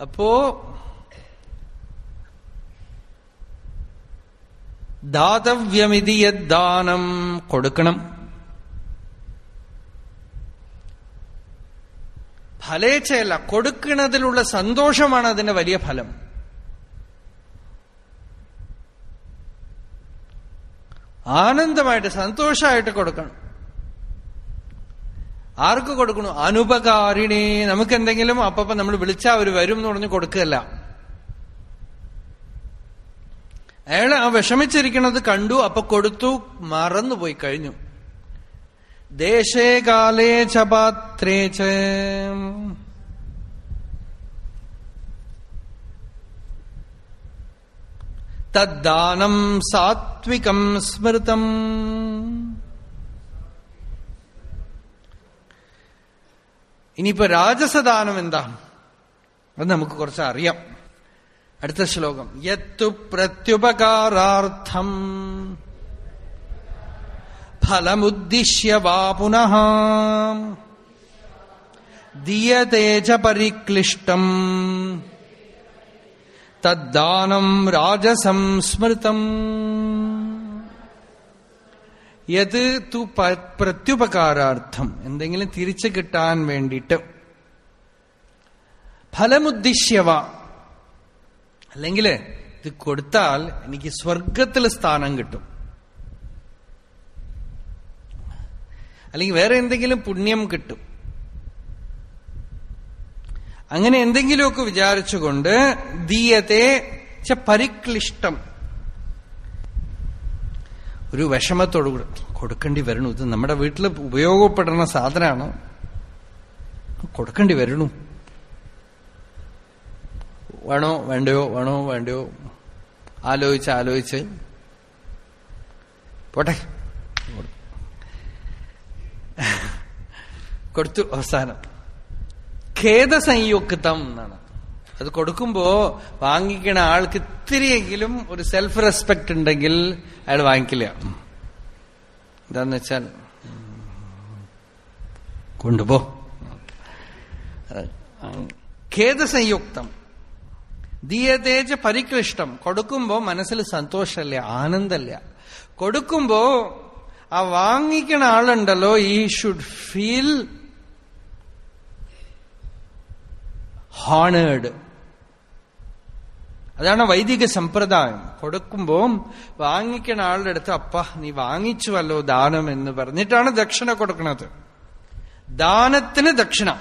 അപ്പോ ദാതവ്യമിതി യദ്ദാനം കൊടുക്കണം. ഫലേച്ഛയല്ല കൊടുക്കുന്നതിലുള്ള സന്തോഷമാണ് അതിന്റെ വലിയ ഫലം. ആനന്ദമായിട്ട് സന്തോഷമായിട്ട് കൊടുക്കണം. ആർക്ക് കൊടുക്കണു? അനുപകാരിണി. നമുക്ക് എന്തെങ്കിലും അപ്പപ്പം നമ്മൾ വിളിച്ചാൽ അവർ വരും എന്ന് പറഞ്ഞ് കൊടുക്കുകയല്ല. അയാൾ ആ വിഷമിച്ചിരിക്കുന്നത് കണ്ടു അപ്പൊ കൊടുത്തു മറന്നുപോയി കഴിഞ്ഞു. ദേശേ കാലേ ച പാത്രേ തദ്ദാനം സാത്വികം സ്മൃതം. ഇനിയിപ്പോ രാജസദാനം എന്താ? അത് നമുക്ക് കുറച്ച് അറിയാം അടുത്ത ശ്ലോകം. യത്തു പ്രത്യുപകാരാർത്ഥം. ഫലമുദ്ദിശ്യ വാ പുനഃ. ദീയതേജ പരിക്ലിഷ്ടം തദ്ദാനം രാജസംസ്മൃതം. യത് തു പ്രത്യുപകാരാർത്ഥം. എന്തെങ്കിലും തിരിച്ചു കിട്ടാൻ വേണ്ടിയിട്ട്. ഫലമുദ്ദിശ്യവ. അല്ലെങ്കിൽ ഇത് കൊടുത്താൽ എനിക്ക് സ്വർഗത്തിൽ സ്ഥാനം കിട്ടും. അല്ലെങ്കിൽ വേറെ എന്തെങ്കിലും പുണ്യം കിട്ടും. അങ്ങനെ എന്തെങ്കിലുമൊക്കെ വിചാരിച്ചുകൊണ്ട് ദീയത്തെ പരിക്ലിഷ്ടം. ഒരു വിഷമത്തോടുകൂടെ കൊടുക്കേണ്ടി വരണു ഇത് നമ്മുടെ വീട്ടിൽ ഉപയോഗപ്പെടുന്ന സാധനമാണ്. കൊടുക്കേണ്ടി വരണു വേണോ വേണ്ടയോ വേണോ വേണ്ടയോ? ആലോചിച്ച് ആലോചിച്ച്. പോട്ടെ. കൊടുത്തു അവസാനം. ഖേദസംയുക്തം എന്നാണ്. അത് കൊടുക്കുമ്പോ വാങ്ങിക്കണ ആൾക്ക് ഇത്തിരിയെങ്കിലും ഒരു സെൽഫ് റെസ്പെക്ട് ഉണ്ടെങ്കിൽ അയാൾ വാങ്ങിക്കില്ല. എന്താന്ന് വെച്ചാൽ കൊണ്ടുപോ. ഖേദസംയുക്തം. ദീയതേജ പരിക്ലിഷ്ടം. കൊടുക്കുമ്പോ മനസ്സിൽ സന്തോഷമല്ല ആനന്ദല്ല കൊടുക്കുമ്പോ ആ വാങ്ങിക്കണ ആളുണ്ടല്ലോ ഈ ഷുഡ് ഫീൽ ഹാണേഡ് അതാണ് വൈദിക സമ്പ്രദായം. കൊടുക്കുമ്പോൾ വാങ്ങിക്കണ ആളുടെ അടുത്ത് അപ്പ നീ വാങ്ങിച്ചുവല്ലോ ദാനം എന്ന് പറഞ്ഞിട്ടാണ് ദക്ഷിണ കൊടുക്കുന്നത് ദാനത്തിന് ദക്ഷിണ.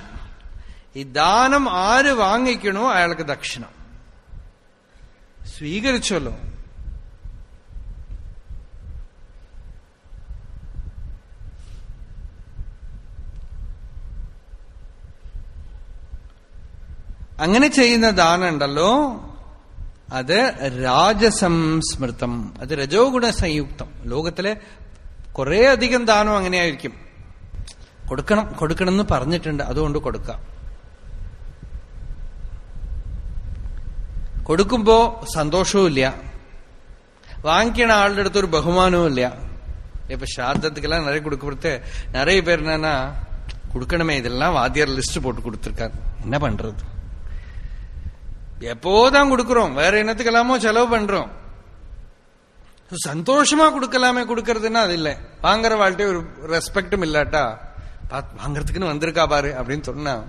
ഈ ദാനം ആര് വാങ്ങിക്കണോ അയാൾക്ക് ദക്ഷിണ. സ്വീകരിച്ചല്ലോ. അങ്ങനെ ചെയ്യുന്ന ദാനം ഉണ്ടല്ലോ അത് രാജസംസ്മൃതം അത് രജോ ഗുണ സംയുക്തം ലോകത്തിലെ കുറെ അധികം ദാനം അങ്ങനെയായിരിക്കും കൊടുക്കണം കൊടുക്കണം എന്ന് പറഞ്ഞിട്ടുണ്ട് അതുകൊണ്ട് കൊടുക്കാം കൊടുക്കുമ്പോ സന്തോഷവും ഇല്ല വാങ്ങിക്കണ ആളുടെ അടുത്ത് ഒരു ബഹുമാനവും ഇല്ല இப்ப ஸ்ராத்தத்துக்கெல்லாம் நிறைய கொடுக்கறது நிறைய பேர் என்னன்னா கொடுக்கணுமே இதெல்லாம் வாத்தியார் லிஸ்ட் போட்டு கொடுத்துருக்காரு என்ன பண்றது எப்போதான் கொடுக்கிறோம். வேற என்னத்துக்கெல்லாமோ செலவு பண்றோம். சந்தோஷமா கொடுக்கலாமே கொடுக்கறதுன்னா அது இல்லை. வாங்குற வாழ்க்கை ஒரு ரெஸ்பெக்டும் இல்லாட்டா வாங்கறதுக்குன்னு வந்திருக்கா பாரு அப்படின்னு சொன்னா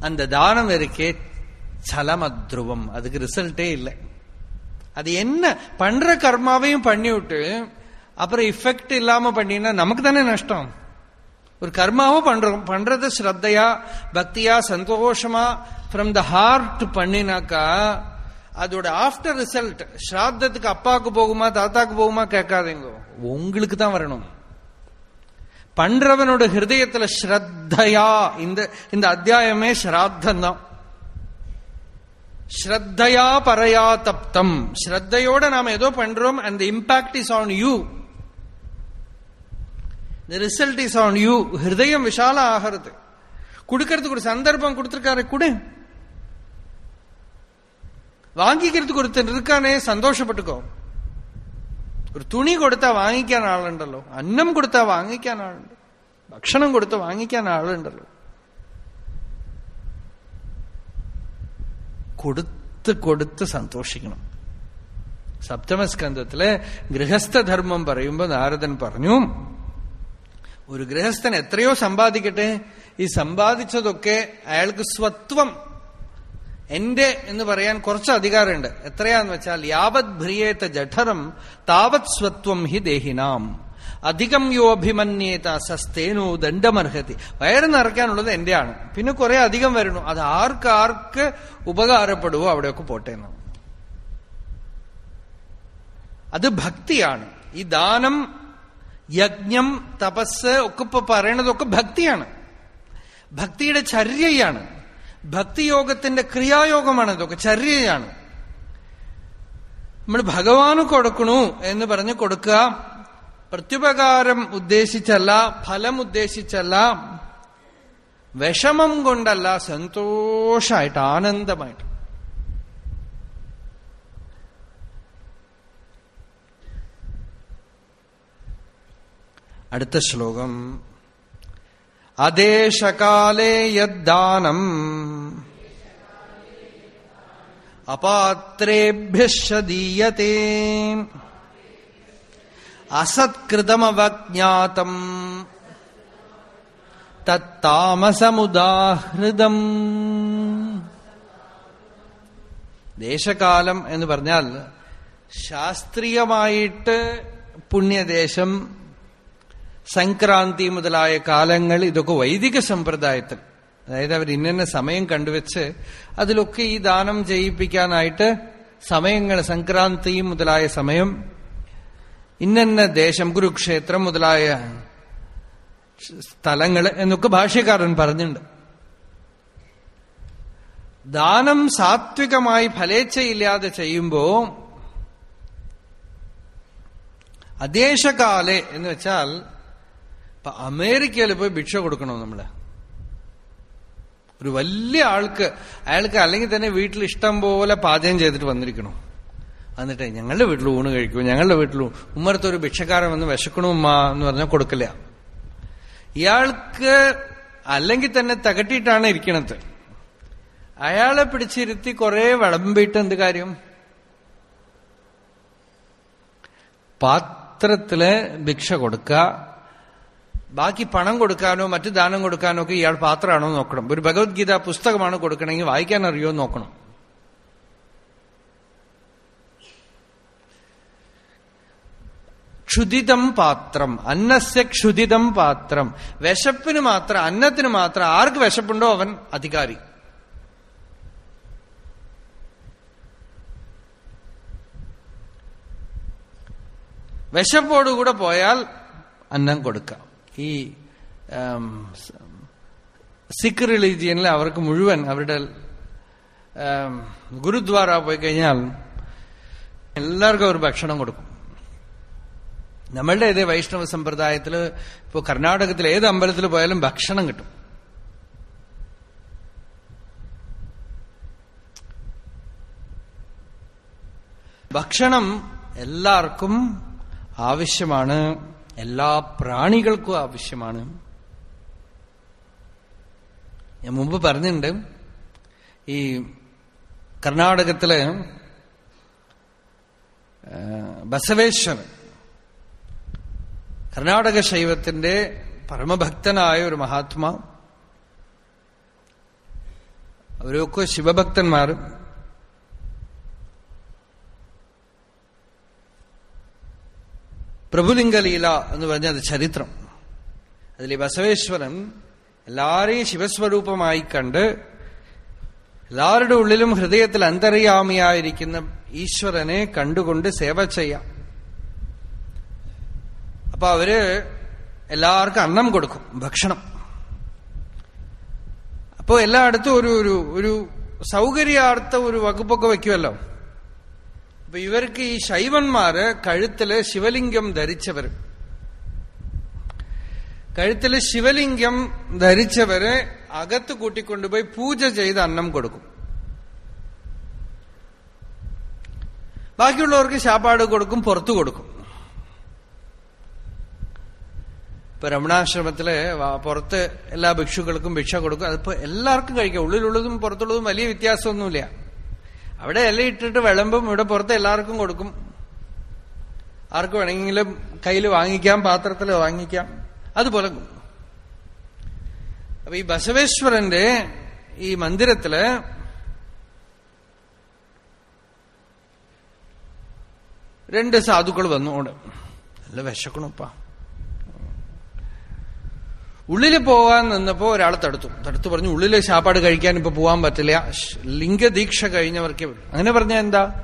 அந்த தானம் இருக்கே சலமத்ருவம். அதுக்கு ரிசல்ட்டே இல்லை. அது என்ன பண்ற கர்மாவையும் பண்ணி விட்டு அப்புறம் இஃபெக்ட் இல்லாம பண்ணினா நமக்கு தானே நஷ்டம்? ஒரு கர்மாவும் பண்றோம். பண்றது ஸ்ரத்தையா பக்தியா சந்தோஷமா ஃப்ரம் த ஹார்ட் பண்ணினாக்கா அதோட ஆஃப்டர் ரிசல்ட் ஸ்ராத்தத்துக்கு அப்பாவுக்கு போகுமா தாத்தாக்கு போகுமா கேட்காதீங்க. உங்களுக்கு தான் வரணும். பண்றவனோட ஹிருதயத்துல ஸ்ரத்தையா இந்த இந்த அத்தியாயமே ஸ்ராத்தம் தான் ஸ்ரத்தையா பரையா தப்தம் ஸ்ரத்தையோட நாம ஏதோ பண்றோம் அந்த impact is on you the result is on you ஹிருதயம் விஷால ஆகிறது கொடுக்கறதுக்கு ஒரு சந்தர்ப்பம் கொடுத்திருக்காரு கொடு வாங்கிக்கிறதுக்கு ஒருத்தர் இருக்கானே சந்தோஷப்பட்டுக்கோ ഒരു തുണി കൊടുത്താൽ വാങ്ങിക്കാൻ ആളുണ്ടല്ലോ അന്നം കൊടുത്താൽ വാങ്ങിക്കാൻ ആളുണ്ട് ഭക്ഷണം കൊടുത്ത് വാങ്ങിക്കാൻ ആളുണ്ടല്ലോ കൊടുത്ത് കൊടുത്ത് സന്തോഷിക്കണം സപ്തമസ്കന്ധത്തിലെ ഗൃഹസ്ഥധർമ്മം പറയുമ്പോൾ നാരദൻ പറഞ്ഞു ഒരു ഗൃഹസ്ഥൻ എത്രയോ സമ്പാദിക്കട്ടെ? ഈ സമ്പാദിച്ചതൊക്കെ അയാൾക്ക് സ്വത്വം. എന്റെ എന്ന് പറയാൻ കുറച്ച് അധികാരമുണ്ട്. എത്രയാന്ന് വെച്ചാൽ യാവത് ഭ്രിയേത്ത ജഠരം താവത് സ്വത്വം ഹി ദേഹിനാം. അധികം യോ അഭിമന്യേത സസ്തേനോ ദണ്ഡമർഹത്തി വയറ് നിറയ്ക്കാനുള്ളത് എന്റെയാണ്. പിന്നെ കുറെ അധികം വരണു അത് ആർക്ക് ആർക്കാർക്ക് ഉപകാരപ്പെടുവോ അവിടെയൊക്കെ പോട്ടെ അത് ഭക്തിയാണ്. ഈ ദാനം യജ്ഞം തപസ് ഒക്കെ ഇപ്പൊ പറയണതൊക്കെ ഭക്തിയാണ്. ഭക്തിയുടെ ചര്യയാണ്. ഭക്തിയോഗത്തിന്റെ ക്രിയായോഗമാണ് ഇതൊക്കെ ചര്യയാണ്. നമ്മൾ ഭഗവാന് കൊടുക്കണു എന്ന് പറഞ്ഞ് കൊടുക്കുക. പ്രത്യുപകാരം ഉദ്ദേശിച്ചല്ല ഫലം ഉദ്ദേശിച്ചല്ല വിഷമം കൊണ്ടല്ല സന്തോഷമായിട്ട് ആനന്ദമായിട്ട്. അടുത്ത ശ്ലോകം. അദേശകാലേ യദ്ദാനം. അപാത്രേഭ്യദീയത്തെ അസത്കൃതമവജ്ഞാതം. തത്താമസമുദാഹൃതം. ദേശകാലം എന്ന് പറഞ്ഞാൽ ശാസ്ത്രീയമായിട്ട് പുണ്യദേശം സംക്രാന്തി മുതലായ കാലങ്ങൾ ഇതൊക്കെ വൈദിക സമ്പ്രദായത്തിൽ. അതായത് അവർ ഇന്ന സമയം കണ്ടുവച്ച് അതിലൊക്കെ ഈ ദാനം ചെയ്യിപ്പിക്കാനായിട്ട് സമയങ്ങൾ സംക്രാന്തി മുതലായ സമയം ഇന്നെന്ന ദേശം കുരുക്ഷേത്രം മുതലായ സ്ഥലങ്ങൾ എന്നൊക്കെ ഭാഷ്യക്കാരൻ പറഞ്ഞിട്ടുണ്ട്. ദാനം സാത്വികമായി ഫലേച്ഛയില്ലാതെ ചെയ്യുമ്പോ അദേശകാലെ എന്ന് വെച്ചാൽ ഇപ്പൊ അമേരിക്കയിൽ പോയി ഭിക്ഷ കൊടുക്കണോ നമ്മൾ? ഒരു വലിയ ആൾക്ക് അയാൾക്ക് അല്ലെങ്കിൽ തന്നെ വീട്ടിൽ ഇഷ്ടം പോലെ പാചകം ചെയ്തിട്ട് വന്നിരിക്കണോ. എന്നിട്ട് ഞങ്ങളുടെ വീട്ടിൽ ഊണ് കഴിക്കും ഞങ്ങളുടെ വീട്ടിൽ ഉമ്മരത്തെ ഒരു ഭിക്ഷക്കാരൻ വന്ന് വിശക്കണു എന്ന് പറഞ്ഞാൽ കൊടുക്കില്ല. ഇയാൾക്ക് അല്ലെങ്കിൽ തന്നെ തകട്ടിയിട്ടാണ് ഇരിക്കണത്. അയാളെ പിടിച്ചിരുത്തി കുറെ വിളമ്പിയിട്ട് എന്ത് കാര്യം? പാത്രത്തിൽ ഭിക്ഷ കൊടുക്കുക ബാക്കി പണം കൊടുക്കാനോ മറ്റു ദാനം കൊടുക്കാനോ ഒക്കെ ഇയാൾ പാത്രമാണോ നോക്കണം. ഒരു ഭഗവത്ഗീത പുസ്തകമാണ് കൊടുക്കണമെങ്കിൽ വായിക്കാൻ അറിയോ നോക്കണം. ക്ഷുതിതം പാത്രം. അന്നസ്യ ക്ഷുതിതം പാത്രം. വിശപ്പിന് മാത്രം അന്നത്തിന് മാത്രം ആർക്ക് വിശപ്പുണ്ടോ അവൻ അധികാരി. വിശപ്പോടുകൂടെ പോയാൽ അന്നം കൊടുക്കാം. ഈ സിഖ് റിലീജിയനിൽ അവർക്ക് മുഴുവൻ അവരുടെ ഗുരുദ്വാര പോയി കഴിഞ്ഞാൽ എല്ലാവർക്കും അവർ ഭക്ഷണം കൊടുക്കും. നമ്മളുടെ ഇതേ വൈഷ്ണവ സമ്പ്രദായത്തിൽ ഇപ്പോൾ കർണാടകത്തിൽ ഏത് അമ്പലത്തിൽ പോയാലും ഭക്ഷണം കിട്ടും. ഭക്ഷണം എല്ലാവർക്കും ആവശ്യമാണ്. എല്ലാ പ്രാണികൾക്കും ആവശ്യമാണ്. ഞാൻ മുമ്പ് പറഞ്ഞിട്ടുണ്ട് ഈ കർണാടകത്തിലെ ബസവേശ്വരൻ കർണാടക ശൈവത്തിന്റെ പരമഭക്തനായ ഒരു മഹാത്മാ. അവരൊക്കെ ശിവഭക്തന്മാർ പ്രഭുലിംഗലീല എന്ന് പറഞ്ഞ അത് ചരിത്രം. അതിൽ ബസവേശ്വരൻ എല്ലാരെയും ശിവസ്വരൂപമായി കണ്ട് എല്ലാവരുടെ ഉള്ളിലും ഹൃദയത്തിൽ അന്തര്യാമിയായിരിക്കുന്ന ഈശ്വരനെ കണ്ടുകൊണ്ട് സേവ ചെയ്യാം. അപ്പൊ അവർ എല്ലാവർക്കും അന്നം കൊടുക്കും ഭക്ഷണം. അപ്പോ എല്ലായിടത്തും ഒരു ഒരു ഒരു സൗകര്യാർത്ഥ ഒരു വകുപ്പൊക്കെ വയ്ക്കുമല്ലോ അപ്പൊ ഇവർക്ക് ഈ ശൈവന്മാര് കഴുത്തിൽ ശിവലിംഗം ധരിച്ചവർ കഴുത്തിൽ ശിവലിംഗം ധരിച്ചവരെ അകത്ത് കൂട്ടിക്കൊണ്ടുപോയി പൂജ ചെയ്ത് അന്നം കൊടുക്കും. ബാക്കിയുള്ളവർക്ക് ശാപ്പാട് കൊടുക്കും പുറത്തു കൊടുക്കും. ഇപ്പൊ രമണാശ്രമത്തിൽ പുറത്ത് എല്ലാ ഭിക്ഷുക്കൾക്കും ഭിക്ഷ കൊടുക്കും. അതിപ്പോ എല്ലാവർക്കും കഴിക്കാം. ഉള്ളിലുള്ളതും പുറത്തുള്ളതും വലിയ വ്യത്യാസമൊന്നുമില്ല. അവിടെ ഇല ഇട്ടിട്ട് വിളമ്പും ഇവിടെ പുറത്ത് എല്ലാവർക്കും കൊടുക്കും. ആർക്ക് വേണമെങ്കിലും കയ്യിൽ വാങ്ങിക്കാം പാത്രത്തിൽ വാങ്ങിക്കാം. അതുപോലെ അപ്പൊ ഈ ബസവേശ്വരന്റെ ഈ മന്ദിരത്തിൽ രണ്ട് സാധുക്കൾ വന്നു അവിടെ. നല്ല വിശക്കണപ്പാ. ഉള്ളിൽ പോവാൻ നിന്നപ്പോ ഒരാൾ തടുത്തു. തടുത്തു പറഞ്ഞു ഉള്ളിൽ ശാപ്പാട് കഴിക്കാൻ ഇപ്പൊ പോകാൻ പറ്റില്ല. ലിംഗദീക്ഷ കഴിഞ്ഞവർക്ക് അങ്ങനെ പറഞ്ഞ എന്താ?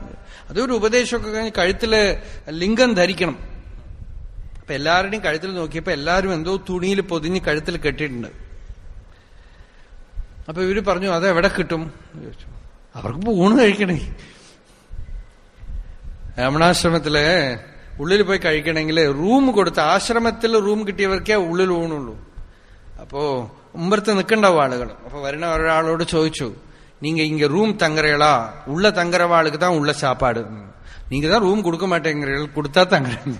അതൊരു ഉപദേശമൊക്കെ കഴിഞ്ഞ് കഴുത്തിൽ ലിംഗം ധരിക്കണം. അപ്പൊ എല്ലാവരുടെയും കഴുത്തിൽ നോക്കിയപ്പോ എല്ലാവരും എന്തോ തുണിയിൽ പൊതിഞ്ഞ് കഴുത്തിൽ കെട്ടിയിട്ടുണ്ട്. അപ്പൊ ഇവർ പറഞ്ഞു അത് എവിടെ കിട്ടും. അവർക്ക് ഊണ് കഴിക്കണേ. രമണാശ്രമത്തിൽ ഉള്ളിൽ പോയി കഴിക്കണമെങ്കിൽ റൂം കൊടുത്ത് ആശ്രമത്തിൽ റൂം കിട്ടിയവർക്കേ ഉള്ളിൽ ഊണുള്ളൂ. അപ്പോ ഉമ്പർത്ത് നിൽക്കണ്ടാവും ആളുകൾ അപ്പൊ വരുന്ന ഒരാളോട് ചോദിച്ചു நீங்க இங்க ரூம் தங்குறீங்களா உள்ள தங்குறவாளுக்கு தான் உள்ள சாப்பாடு நீங்க தான் ரூம் கொடுக்க மாட்டேங்கிறீர்கள் கொடுத்தா தங்குறீங்க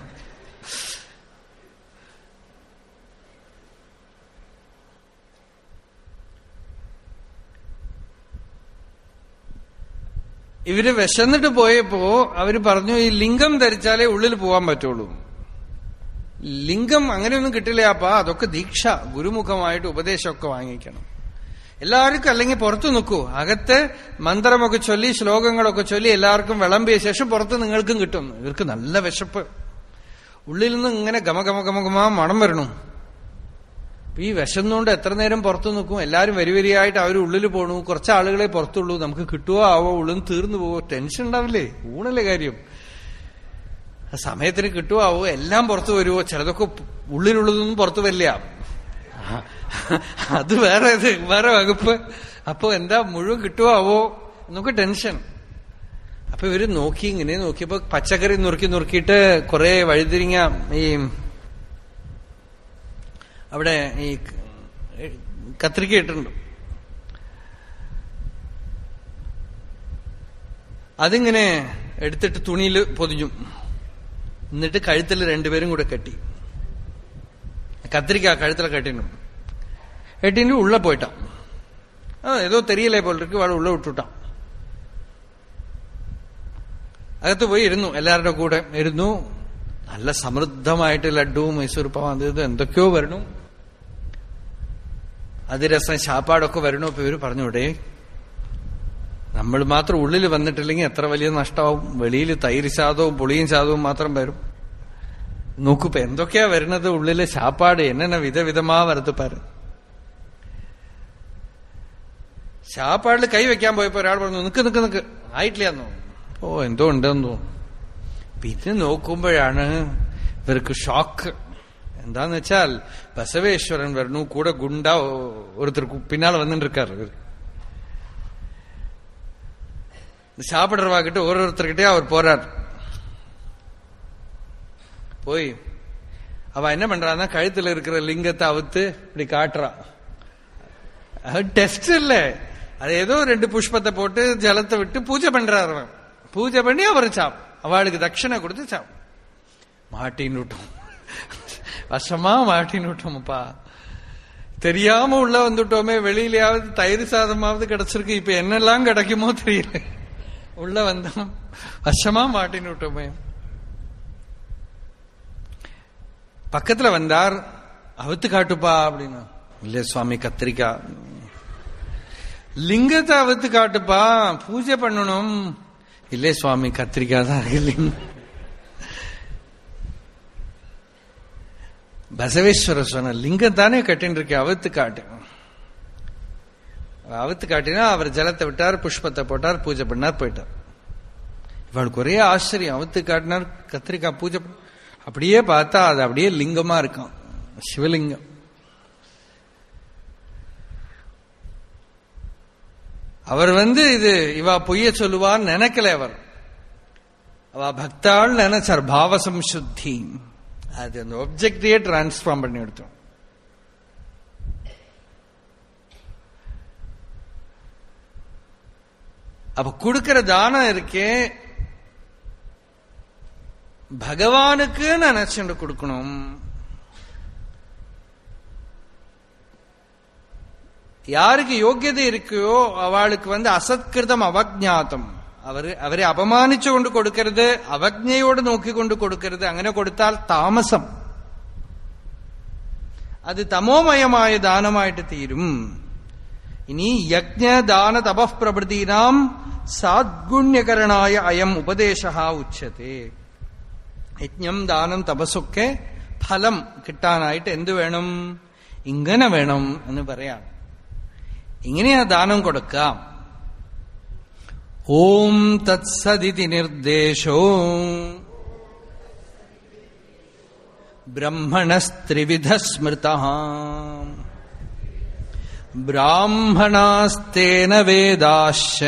ഇവര് വിശന്നിട്ട് പോയപ്പോ അവര് പറഞ്ഞു ഈ ലിംഗം ധരിച്ചാലേ ഉള്ളിൽ പോകാൻ പറ്റുള്ളൂ ലിംഗം അങ്ങനെയൊന്നും കിട്ടില്ല അപ്പാ? അതൊക്കെ ദീക്ഷ ഗുരുമുഖമായിട്ട് ഉപദേശമൊക്കെ വാങ്ങിക്കണം. എല്ലാവർക്കും അല്ലെങ്കിൽ പുറത്തു നിൽക്കൂ. അകത്ത് മന്ത്രമൊക്കെ ചൊല്ലി ശ്ലോകങ്ങളൊക്കെ ചൊല്ലി എല്ലാവർക്കും വിളമ്പിയ ശേഷം പുറത്ത് നിങ്ങൾക്കും കിട്ടും. ഇവർക്ക് നല്ല വിശപ്പ്. ഉള്ളിൽ നിന്ന് ഇങ്ങനെ ഗമ ഗമ ഗമ ഗമ മണം വരണു. ഈ വിശന്നുകൊണ്ട് എത്ര നേരം പുറത്തു നിൽക്കും? എല്ലാവരും വരി വരിയായിട്ട് അവർ ഉള്ളിൽ പോണു. കുറച്ച് ആളുകളെ പുറത്തുള്ളൂ. നമുക്ക് കിട്ടുവോ ആവോ ഉള്ളിൽ തീർന്നു പോവോ? ടെൻഷൻ ഉണ്ടാവില്ലേ? ഊണല്ലേ കാര്യം? സമയത്തിന് കിട്ടുവോ എല്ലാം പുറത്തു വരുവോ? ചിലതൊക്കെ ഉള്ളിലുള്ളതൊന്നും പുറത്തു വരില്ല. അത് വേറെ വേറെ വകുപ്പ്. അപ്പൊ എന്താ മുഴുവൻ കിട്ടുവോ എന്നൊക്കെ ടെൻഷൻ. അപ്പൊ ഇവർ നോക്കി ഇങ്ങനെ നോക്കിയപ്പോ പച്ചക്കറി നുറുക്കി നുറുക്കിയിട്ട് കുറെ വഴുതിരിങ്ങ ഈ അവിടെ ഈ കത്രിക ഇട്ടിട്ടുണ്ട്. അതിങ്ങനെ എടുത്തിട്ട് തുണിയിൽ പൊതിഞ്ഞു. എന്നിട്ട് കഴുത്തിൽ രണ്ടുപേരും കൂടെ കെട്ടി. கத்திரிக்காய் கழுத்தில் കെട്ടിന് ഉള്ള உள்ளே ആ ഏതോ தெரியலை പോലെ ഇരിക്കും வாழ ഉള്ള വിട്ടുവിട്ടാം അകത്ത് പോയി ഇരുന്നു എല്ലാവരുടെ കൂടെ ഇരുന്നു. നല്ല സമൃദ്ധമായിട്ട് ലഡുവും മൈസൂർ പാവം അത് എന്തൊക്കെയോ വരണു അതിരസം ശാപ്പാടൊക്കെ വരണോ ഇപ്പൊ ഇവർ പറഞ്ഞുവിടേ നമ്മൾ മാത്രം ഉള്ളിൽ വന്നിട്ടില്ലെങ്കിൽ എത്ര വലിയ നഷ്ടമാവും? വെളിയിൽ തൈര് ശാതവും പുളിയും ശാതവും മാത്രം വരും. നോക്കുപ്പോ എന്തൊക്കെയാ വരുന്നത്? ഉള്ളിലെ ശാപ്പാട് എന്നെ വിധവിധമാ വരത്ത് ശാപ്പാടിൽ കൈ വെക്കാൻ പോയപ്പോ ഒരാൾ പറഞ്ഞു നിക്ക് നിക്ക് നിക്ക്. ആയിട്ടില്ലെന്നോ? ഓ എന്തോ ഉണ്ടെന്ന്? തോന്നുന്നു പിന്നെ നോക്കുമ്പോഴാണ് ഇവർക്ക് ഷോക്ക്. എന്താന്ന് വെച്ചാൽ ബസവേശ്വരൻ വരണു കൂടെ ഗുണ്ട ഒരുത്തർ പിന്നാലെ இந்த சாப்பிட்றவா கிட்ட ஒரு ஒருத்தர்கிட்டே அவர் போறார். போய் அவ என்ன பண்றான்னா கழுத்துல இருக்கிற லிங்கத்தை அவுத்து இப்படி காட்டுறான் டெஸ்ட் இல்ல. அது ஏதோ ரெண்டு புஷ்பத்தை போட்டு ஜலத்தை விட்டு பூஜை பண்றாரு பூஜை பண்ணி அவர் சாப் அவளுக்கு தட்சிணை கொடுத்து சாப். மாட்டின்னு விட்டோம். வருஷமா மாட்டின்னு விட்டோம்ப்பா. தெரியாம உள்ள வந்துட்டோமே வெளியிலயாவது தயிர் சாதமாவது கிடைச்சிருக்கு இப்ப என்னெல்லாம் கிடைக்குமோ தெரியல. உள்ள வந்தோம். வசமா மாட்டின்னு விட்டோமே. பக்கத்துல வந்தார் அவுத்து காட்டுப்பா அப்படின்னு. இல்ல சுவாமி கத்திரிக்கா. லிங்கத்தை அவுத்து காட்டுப்பா பூஜை பண்ணணும். இல்லே சுவாமி கத்திரிக்கா தான் இருக்கு பசவேஸ்வர சொன்ன லிங்கம் தானே கட்டின்னு இருக்கேன் அவுத்து காட்டு. அவுத்து காட்டினா அவர் ஜலத்தை விட்டார் புஷ்பத்தை போட்டார் பூஜை பண்ணார் போயிட்டார் இவளுக்கு ஒரே ஆச்சரியம் அவுத்து காட்டினார் கத்திரிக்காய் பூஜை அப்படியே பார்த்தா அது அப்படியே லிங்கமா இருக்கும் சிவலிங்கம் அவர் வந்து இது இவா பொய்ய சொல்லுவான்னு நினைக்கல அவர் அவ பக்தாள் நினைச்சார் பாவசம்சுத்தி அது அந்த ஒப்ஜெக்டையே டிரான்ஸ்ஃபார்ம் பண்ணி எடுத்தோம் அப்ப கொடுக்கிற தானம் இருக்கே பகவானுக்கு நினைச்சுட்டு கொடுக்கணும் யாருக்கு யோக்கியதை இருக்கோ அவளுக்கு வந்து அசத்கிருதம் அவஜாத்தம் അവർ അവരെ അപമാനിച്ചുകൊണ്ട് കൊടുക്കരുത് അവജ്ഞയോട് നോക്കിക്കൊണ്ട് കൊടുക്കരുത് അങ്ങനെ കൊടുത്താൽ താമസം അത് തമോമയമായ ദാനമായിട്ട് തീരും ഇനി യജ്ഞദാന തപഃപ്രഭൃതീനാം സാദ്ഗുണ്യകരണായ അയം ഉപദേശ ഉച്ചത്തെ യജ്ഞം ദാനം തപസ്സൊക്കെ ഫലം കിട്ടാനായിട്ട് എന്തു വേണം? ഇങ്ങനെ വേണം എന്ന് പറയാം. ഇങ്ങനെയാ ദാനം കൊടുക്കാം? ഓം തത്സദിതി നിർദ്ദേശോ. ബ്രഹ്മണസ്ത്രിവിധ സ്മൃത. ब्राह्मणास्तेन वेदाश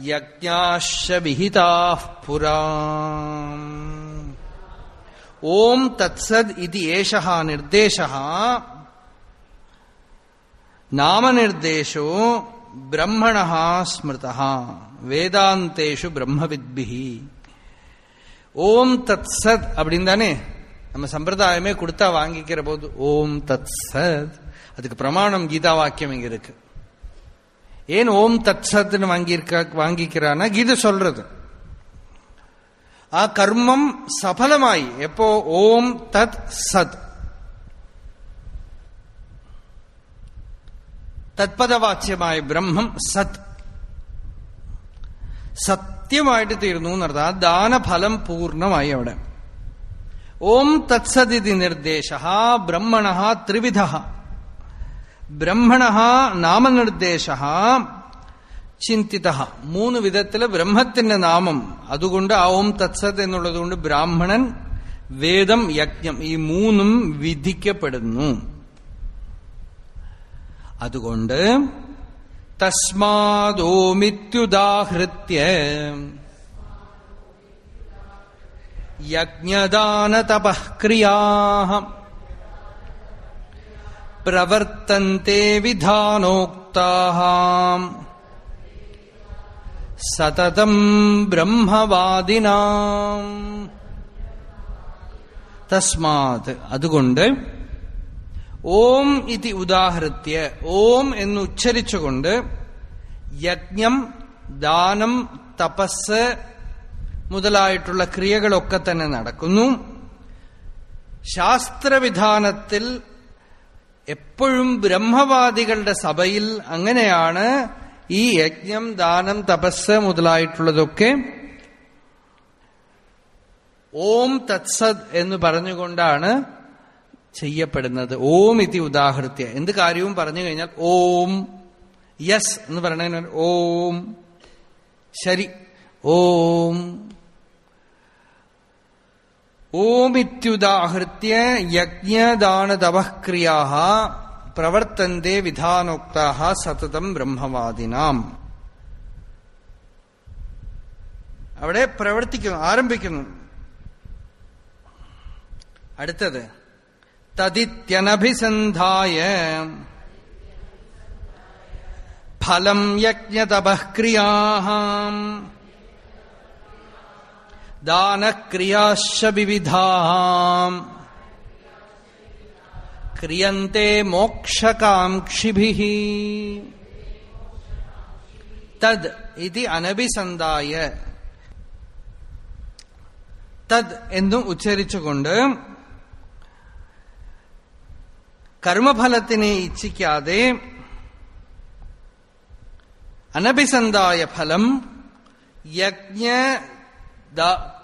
यज्ञाश विहिता पुरा ओम तत्सद इति एषः निर्देश। नाम निर्देशो ब्रह्मण स्मृत। वेदान्तेषु ब्रह्म विद्भि ओम तत्सद अब நம்ம சம்பிரதாயமே கொடுத்தா வாங்கிக்கிற போது ஓம் தத் சத் அதுக்கு பிரமாணம் கீதா வாக்கியம் இங்க இருக்கு ஏன் ஓம் தத் சத்னு வாங்கியிருக்க வாங்கிக்கிறான்னா கீதை சொல்றது ആ കർമ്മം സഫലമായി എപ്പോ ഓം തത് സത് തത്പദവാച്യമായ ബ്രഹ്മം സത് സത്യമായിട്ട് തീർന്നു എന്നർത്ഥം ആ ദാനഫലം പൂർണ്ണമായി അവിടെ ഓം തത്സദിതി നിർദ്ദേശ ബ്രഹ്മണ ത്രിവിധ. ബ്രഹ്മണ നാമനിർദ്ദേശ ചിന്തിത. മൂന്ന് വിധത്തിൽ ബ്രഹ്മത്തിന്റെ നാമം. അതുകൊണ്ട് ആ ഓം തത്സത് എന്നുള്ളത് കൊണ്ട് ബ്രാഹ്മണൻ വേദം യജ്ഞം ഈ മൂന്നും വിധിക്കപ്പെടുന്നു. അതുകൊണ്ട് തസ്മാദോമിത്യുദാഹൃത്യ യജ്ഞദാനതപഃക്രിയാ പ്രവർത്തന്തെ വിധാനോക്താഃ സതതം ബ്രഹ്മവാദിനാം. തസ്മാത് അതുകൊണ്ട് ഓം ഇതി ഉദാഹൃത്യ ഓം എന്ന് ഉച്ചരിച്ചുകൊണ്ട് യജ്ഞം ദാനം തപസ് മുതലായിട്ടുള്ള ക്രിയകളൊക്കെ തന്നെ നടക്കുന്നു. ശാസ്ത്രവിധാനത്തിൽ എപ്പോഴും ബ്രഹ്മവാദികളുടെ സഭയിൽ അങ്ങനെയാണ് ഈ യജ്ഞം ദാനം തപസ് മുതലായിട്ടുള്ളതൊക്കെ ഓം തത്സദ് എന്ന് പറഞ്ഞുകൊണ്ടാണ് ചെയ്യപ്പെടുന്നത്. ഓം ഇതി ഉദാഹൃത്യ. എന്ത് കാര്യവും പറഞ്ഞു കഴിഞ്ഞാൽ ഓം യസ് എന്ന് പറയുന്നതിന് ഓം ശരി ഓം ഓമിത്യുദാഹൃത്യ യജ്ഞദാനതപക്രിയാ പ്രവർത്തന്റെ വിധാനോക്താ സതതം ബ്രഹ്മവാദിനാം. അവിടെ പ്രവർത്തിക്കുന്നു ആരംഭിക്കുന്നു. അടുത്തത് തദിത്യനഭിസന്ധായ ഫലം യജ്ഞതപക്രിയാ ദാനക്രിയാശ്ച വിവിധാ ക്രിയന്തെ മോക്ഷകാംക്ഷിഭി. തദ് ഇത് അനഭിസന്ധായ. തദ് എന്നും ഉച്ചരിച്ചുകൊണ്ട് കർമ്മഫലത്തിനെ ഇച്ഛിക്കാതെ അനഭിസന്ധായ ഫലം യജ്ഞ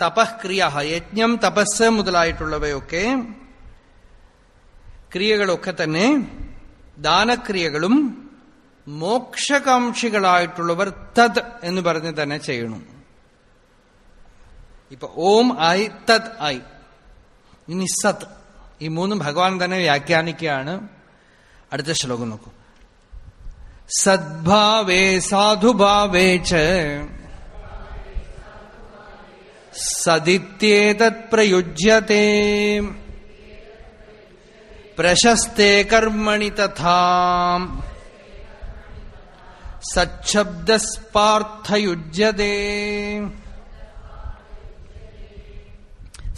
തപക്രിയ യജ്ഞം തപസ് മുതലായിട്ടുള്ളവയൊക്കെ ക്രിയകളൊക്കെ തന്നെ ദാനക്രിയകളും മോക്ഷകാംക്ഷികളായിട്ടുള്ളവർ തത് എന്ന് പറഞ്ഞ് തന്നെ ചെയ്യണം. ഇപ്പൊ ഓം ആയി തത് ആയി ഇനി സത് ഈ മൂന്നും ഭഗവാൻ തന്നെ വ്യാഖ്യാനിക്കുകയാണ്. അടുത്ത ശ്ലോകം നോക്കൂ. സദ്ഭാവേ സാധുഭാവേ ച സദിത്യേതത് പ്രയുജ്യത്തെ പ്രശസ്തേ കർമ്മണി തഥാ. സച്ഛബ്ദസ്പാർത്ഥയുജ്യത്തെ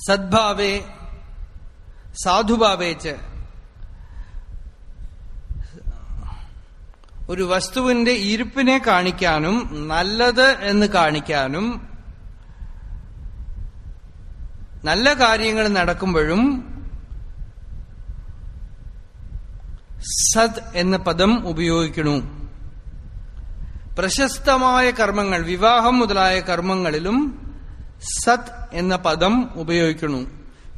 സദ്ഭാവേ സാധുഭാവേ ച. ഒരു വസ്തുവിന്റെ ഇരിപ്പിനെ കാണിക്കാനും നല്ലത് എന്ന് കാണിക്കാനും നല്ല കാര്യങ്ങൾ നടക്കുമ്പോഴും സത് എന്ന പദം ഉപയോഗിക്കണു. പ്രശസ്തമായ കർമ്മങ്ങൾ വിവാഹം മുതലായ കർമ്മങ്ങളിലും സത് എന്ന പദം ഉപയോഗിക്കണു.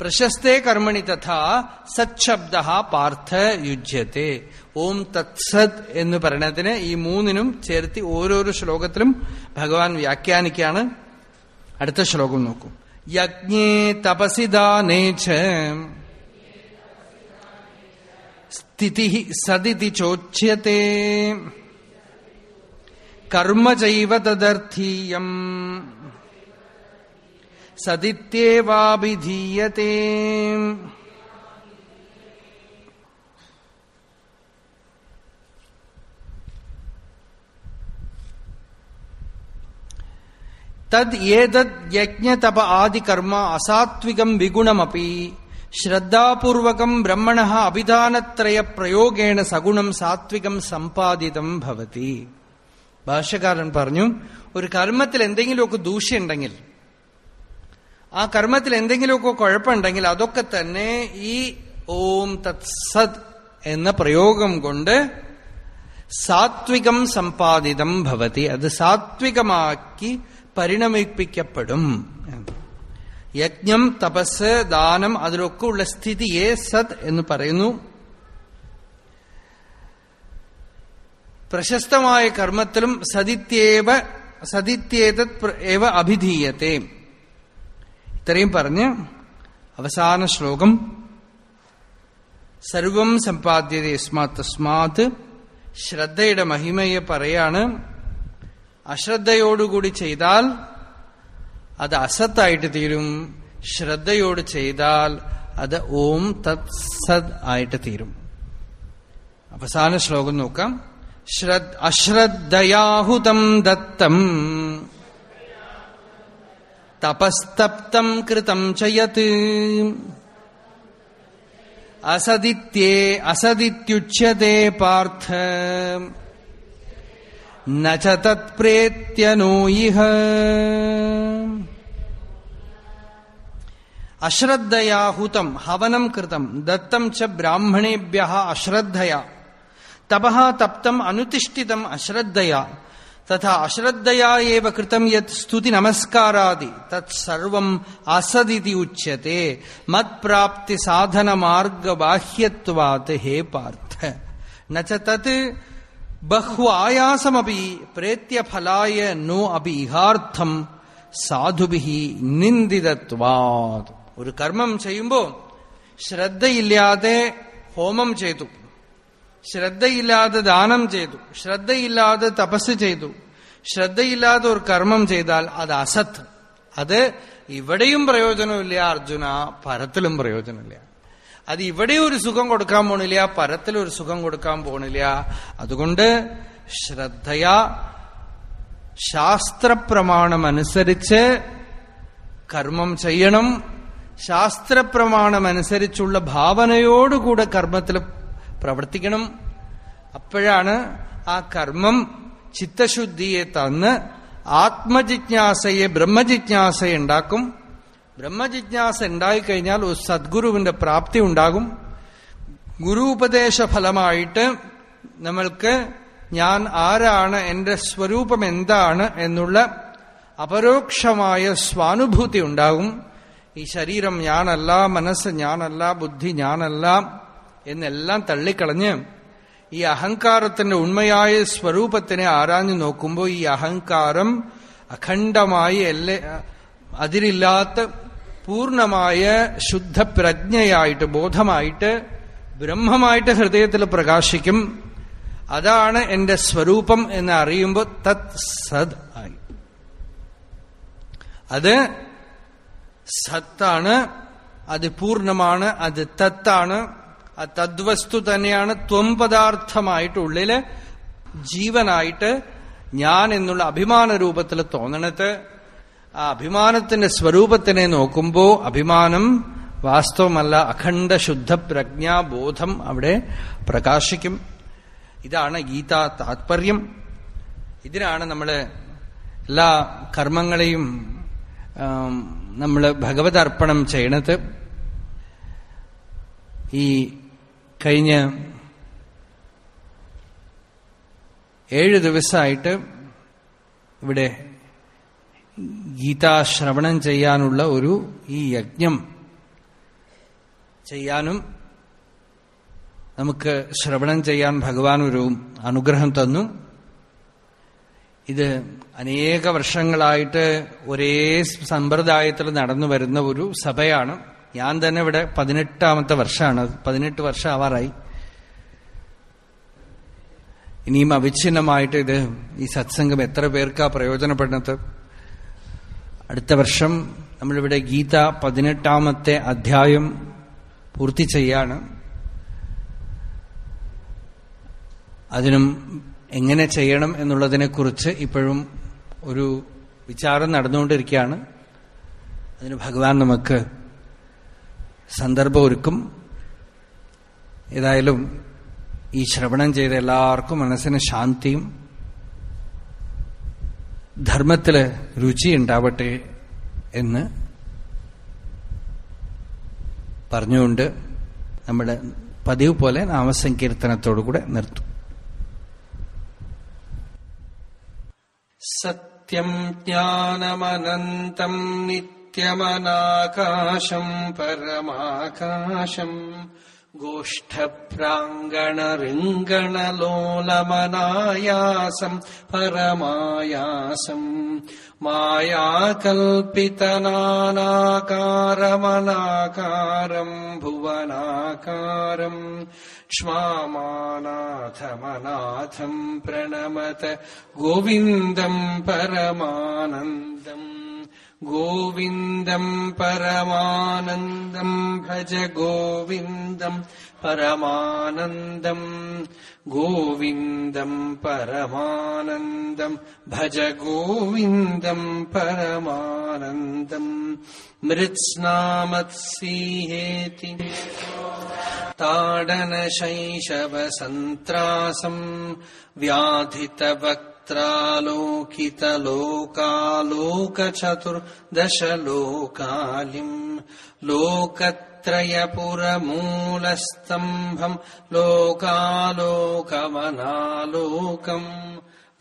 പ്രശസ്തേ കർമ്മണി തഥാ സത്ശബ്ദ പാർത്ഥ യുജ്യത്തെ. ഓം തത്സത് എന്ന് പറയണതിന് ഈ മൂന്നിനും ചേർത്തി ഓരോരോ ശ്ലോകത്തിലും ഭഗവാൻ വ്യാഖ്യാനിക്കാണ് അടുത്ത ശ്ലോകം നോക്കൂ. यज्ञे तपसिदाने दाने च। चोच्य सदिति चोच्यते। कर्म चदीय तदर्थीयम्। തദ് ഏതദ് യജ്ഞതപ ആദി കർമ്മ അസാത്വികം വിഗുണമപി. ശ്രദ്ധാപൂർവകം ബ്രഹ്മണ അഭിധാനത്രയ പ്രയോഗേണ സഗുണം സാത്വികം സമ്പാദിതം ഭവതി. ഭാഷകാരൻ പറഞ്ഞു ഒരു കർമ്മത്തിൽ എന്തെങ്കിലുമൊക്കെ ദൂഷ്യമുണ്ടെങ്കിൽ ആ കർമ്മത്തിൽ എന്തെങ്കിലുമൊക്കെ കുഴപ്പമുണ്ടെങ്കിൽ അതൊക്കെ തന്നെ ഈ ഓം തത്സത് എന്ന പ്രയോഗം കൊണ്ട് സാത്വികം സമ്പാദിതം ഭവതി. അത് സാത്വികമാക്കി പരിണമിപ്പിക്കപ്പെടും. യജ്ഞം തപസ് ദാനം അതിലൊക്കെ ഉള്ള സ്ഥിതിയെ സത് എന്ന് പറയുന്നു. പ്രശസ്തമായ കർമ്മത്തിലും സതിത്യേവ സതിത്യേതത് ഏവ അഭിധീയത്തെ. ഇത്രയും പറഞ്ഞ് അവസാന ശ്ലോകം. സർവം സമ്പാദ്യത യസ്മാത് തസ്മാത്. ശ്രദ്ധയുടെ മഹിമയെ പറയാണ്. അശ്രദ്ധയോടുകൂടി ചെയ്താൽ അത് അസത്തായിട്ട് തീരും. ശ്രദ്ധയോട് ചെയ്താൽ അത് ഓം തത് സദ് ആയിട്ട് തീരും. അവസാന ശ്ലോകം നോക്കാം. അശ്രദ്ധയാഹുതം ദത്തം തപസ്തപ്തം കൃതം ചയത് അസദിത്യേ അസദിത്യുച്ഛതേ പാർത്ഥ. നച്ച തത്പ്രേത്യനോ ഇഹ അശ്രദ്ധയാഹുതം ഹവനം കൃതം ദത്തം ച ബ്രാഹ്മണേഭ്യ അശ്രദ്ധയാ തപഃ തപ്തം അനുതിഷ്ഠിതം അശ്രദ്ധയാ തഥാ അശ്രദ്ധയാ ഏവ കൃതം യത് സ്തുതി നമസ്കാരാദി തത്സർവം അസദിതി ഉച്യത്തെ മത്പ്രാപ്തി സാധന മാർഗ ബാഹ്യത്വാത് ഹേ പാർത്ഥ നച്ച ബഹ്വ ആയാസമപി പ്രേത്യഫലായ നോ അപി ഇഹാർത്ഥം സാധുബിഹി നിന്ദിതത്വാത്. ഒരു കർമ്മം ചെയ്യുമ്പോൾ ശ്രദ്ധയില്ലാതെ ഹോമം ചെയ്തു. ശ്രദ്ധയില്ലാതെ ദാനം ചെയ്തു. ശ്രദ്ധയില്ലാതെ തപസ് ചെയ്തു. ശ്രദ്ധയില്ലാതെ ഒരു കർമ്മം ചെയ്താൽ അത് അസത്ത്. അത് ഇവിടെയും പ്രയോജനമില്ല അർജുന പരത്തിലും പ്രയോജനമില്ല. അത് ഇവിടെ ഒരു സുഖം കൊടുക്കാൻ പോണില്ല പരത്തിൽ ഒരു സുഖം കൊടുക്കാൻ പോണില്ല. അതുകൊണ്ട് ശ്രദ്ധയാ ശാസ്ത്രപ്രമാണമനുസരിച്ച് കർമ്മം ചെയ്യണം. ശാസ്ത്രപ്രമാണമനുസരിച്ചുള്ള ഭാവനയോടുകൂടെ കർമ്മത്തിൽ പ്രവർത്തിക്കണം. അപ്പോഴാണ് ആ കർമ്മം ചിത്തശുദ്ധിയെ തന്ന് ആത്മജിജ്ഞാസയെ ബ്രഹ്മജിജ്ഞാസയെ ഉണ്ടാക്കും. ബ്രഹ്മജിജ്ഞാസ ഉണ്ടായിക്കഴിഞ്ഞാൽ ഒരു സദ്ഗുരുവിന്റെ പ്രാപ്തി ഉണ്ടാകും. ഗുരു ഉപദേശ ഫലമായിട്ട് നമ്മൾക്ക് ഞാൻ ആരാണ് എന്റെ സ്വരൂപം എന്താണ് എന്നുള്ള അപരോക്ഷമായ സ്വാനുഭൂതി ഉണ്ടാകും. ഈ ശരീരം ഞാനല്ല മനസ്സ് ഞാനല്ല ബുദ്ധി ഞാനല്ല എന്നെല്ലാം തള്ളിക്കളഞ്ഞ് ഈ അഹങ്കാരത്തിന്റെ ഉണ്മയായ സ്വരൂപത്തിനെ ആരാഞ്ഞു നോക്കുമ്പോൾ ഈ അഹങ്കാരം അഖണ്ഡമായി എല്ലാ അതിരില്ലാത്ത പൂർണമായ ശുദ്ധപ്രജ്ഞയായിട്ട് ബോധമായിട്ട് ബ്രഹ്മമായിട്ട് ഹൃദയത്തിൽ പ്രകാശിക്കും. അതാണ് എന്റെ സ്വരൂപം എന്ന് അറിയുമ്പോൾ തത് സദ് ആയി. അത് സത്താണ് അത് പൂർണമാണ് അത് തത്താണ്. ആ തദ്വസ്തു തന്നെയാണ് ത്വം പദാർത്ഥമായിട്ട് ഉള്ളിൽ ജീവനായിട്ട് ഞാൻ എന്നുള്ള അഭിമാന രൂപത്തിൽ തോന്നണത്. ആ അഭിമാനത്തിന്റെ സ്വരൂപത്തിനെ നോക്കുമ്പോ അഭിമാനം വാസ്തവമല്ല അഖണ്ഡ ശുദ്ധ പ്രജ്ഞാബോധം അവിടെ പ്രകാശിക്കും. ഇതാണ് ഗീതാ താത്പര്യം. ഇതിനാണ് നമ്മൾ എല്ലാ കർമ്മങ്ങളെയും നമ്മൾ ഭഗവത് അർപ്പണം ചെയ്യണത്. ഈ കഴിഞ്ഞ ഏഴ് ദിവസമായിട്ട് ഇവിടെ ഗീതാശ്രവണം ചെയ്യാനുള്ള ഒരു ഈ യജ്ഞം ചെയ്യാനും നമുക്ക് ശ്രവണം ചെയ്യാൻ ഭഗവാൻ ഒരു അനുഗ്രഹം തന്നു. ഇത് അനേക വർഷങ്ങളായിട്ട് ഒരേ സമ്പ്രദായത്തിൽ നടന്നു വരുന്ന ഒരു സഭയാണ്. ഞാൻ തന്നെ ഇവിടെ പതിനെട്ടാമത്തെ വർഷമാണ്. പതിനെട്ട് വർഷം ആവാറായി. ഇനിയും അവിഛിന്നമായിട്ട് ഇത് ഈ സത്സംഗം എത്ര പേർക്കാ പ്രയോജനപ്പെടുന്നത്? അടുത്ത വർഷം നമ്മളിവിടെ ഗീത പതിനെട്ടാമത്തെ അധ്യായം പൂർത്തി ചെയ്യാണ്. അതിനും എങ്ങനെ ചെയ്യണം എന്നുള്ളതിനെക്കുറിച്ച് ഇപ്പോഴും ഒരു വിചാരം നടന്നുകൊണ്ടിരിക്കുകയാണ്. അതിന് ഭഗവാൻ നമുക്ക് സന്ദർഭം ഒരുക്കും ഏതായാലും ഈ ശ്രവണം ചെയ്ത എല്ലാവർക്കും മനസ്സിന് ശാന്തിയും ധർമ്മത്തിൽ രുചി ഉണ്ടാവട്ടെ എന്ന് പറഞ്ഞുകൊണ്ട് നമ്മുടെ പതിവ് പോലെ നാമസങ്കീർത്തനത്തോടുകൂടെ നിർത്തും. സത്യം ജ്ഞാനമനന്തം നിത്യമനാകാശം പരമാകാശം गोष्ठप्राङ्गणरिङ्गणलोलमनायासम् परमायासम् मायाकल्पितनानाकारमनाकारम् भुवनाकारम् क्ष्मामानाथमनाथम् प्रणमत गोविन्दम् परमानन्दम् गोविन्दम् परमानन्दम् भज गोविन्दम् परमानन्दम् गोविन्दम् परमानन्दम् भज गोविन्दम् परमानन्दम् मृत्स्नामत्सीहेति ताडनशैशवसन्त्रासम् व्याधितवक् त्रालोकितलोकालोकचतुर्दशलोकालिम् लोकत्रयपुरमूलस्तम्भम् लोकालोकमनालोकम्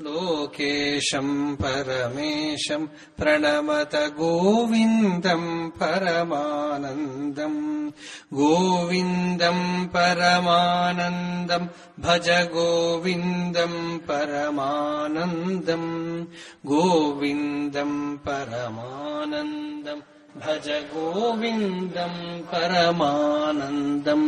लोकेशम् परमेशम् प्रणमत गोविन्दम् परमानन्दम् गोविन्दम् परमानन्दम् भज गोविन्दम् परमानन्दम् गोविन्दम् परमानन्दम् भज गोविन्दम् परमानन्दम्